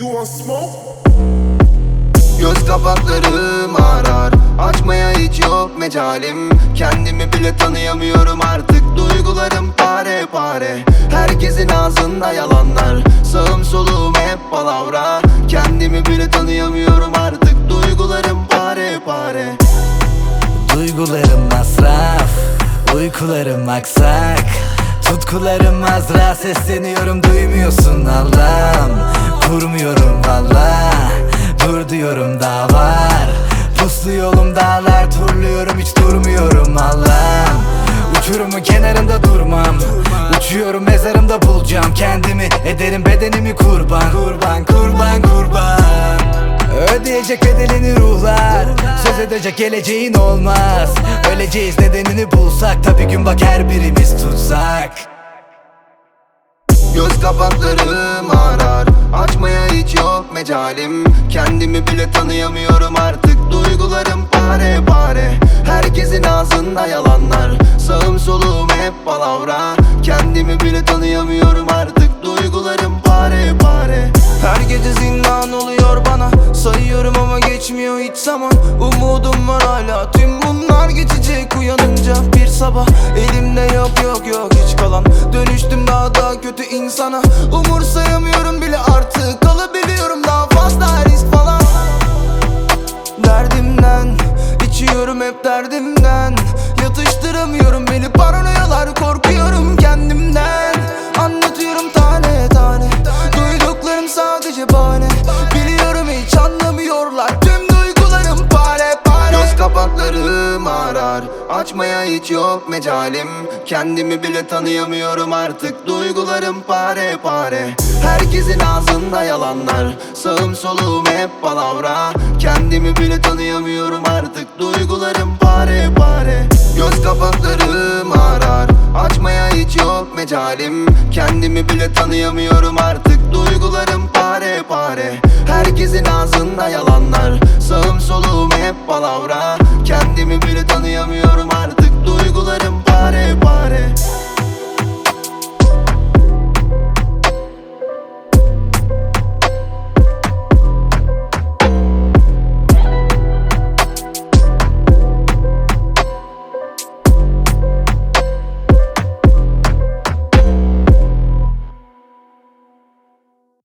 You want smoke? Göz kapaklarım arar Açmaya hiç yok mecalim. Kendimi bile tanıyamıyorum artık. Duygularım pare pare. Herkesin ağzında yalanlar. Sağım soluğum hep palavra. Kendimi bile tanıyamıyorum artık. Duygularım pare pare. Duygularım masraf. Uykularım aksak. Tutkularım azra. Sesleniyorum duymuyorsun Allah'ım Turluyorum hiç durmuyorum Allah'ım. Uçurumun kenarında durmam. Uçuyorum mezarımda bulacağım. Kendimi ederim bedenimi kurban. Kurban kurban kurban. Ödeyecek bedelini ruhlar. Söz edecek geleceğin olmaz. Öleceğiz nedenini bulsak. Tabi gün bak her birimiz tutsak. Göz kapaklarım arar. Açmaya hiç yok mecalim. Kendimi bile tanıyamıyorum artık Ağzında yalanlar Sağım soluğum hep palavra. Kendimi bile tanıyamıyorum artık Duygularım pare pare. Her gece zindan oluyor bana Sayıyorum ama geçmiyor hiç zaman. Umudum var hala Tüm bunlar geçecek. Uyanınca bir sabah Elimde yok yok yok hiç kalan. Dönüştüm daha da kötü insana. Umursayamıyorum bile artık Kalabiliyorum daha fazla risk falan. Derdimden içiyorum hep derdimden Kaçmaya hiç yok mecalim. Kendimi bile tanıyamıyorum artık. Duygularım pare pare. Herkesin ağzında yalanlar. Sağım solum hep palavra. Kendimi bile tanıyamıyorum artık. Duygularım pare pare. Göz kapaklarım ağrar Açmaya hiç yok mecalim. Kendimi bile tanıyamıyorum artık. Duygularım pare pare. Herkesin ağzında yalanlar. Sağım solum hep palavra. Kendimi bile tanıyamıyorum